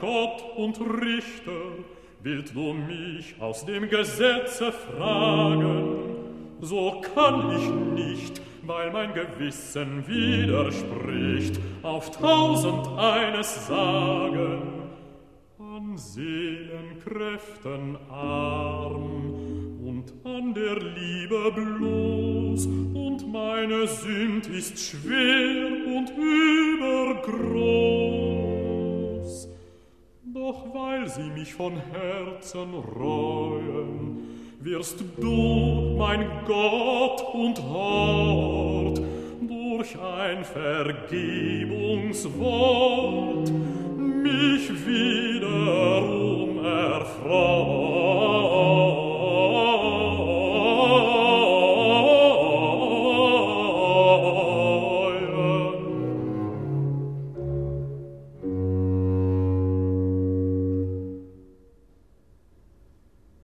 Gott und Richter, willst du mich aus dem Gesetze fragen, so kann ich nicht, weil mein Gewissen widerspricht, auf tausend eines sagen, an Seelenkräften arm und an der Liebe bloß, und meine Sünd ist schwer und übergroß weil sie mich von Herzen reuen, wirst du, mein Gott und Hort, durch ein Vergebungswort mich wiederum erfreuen.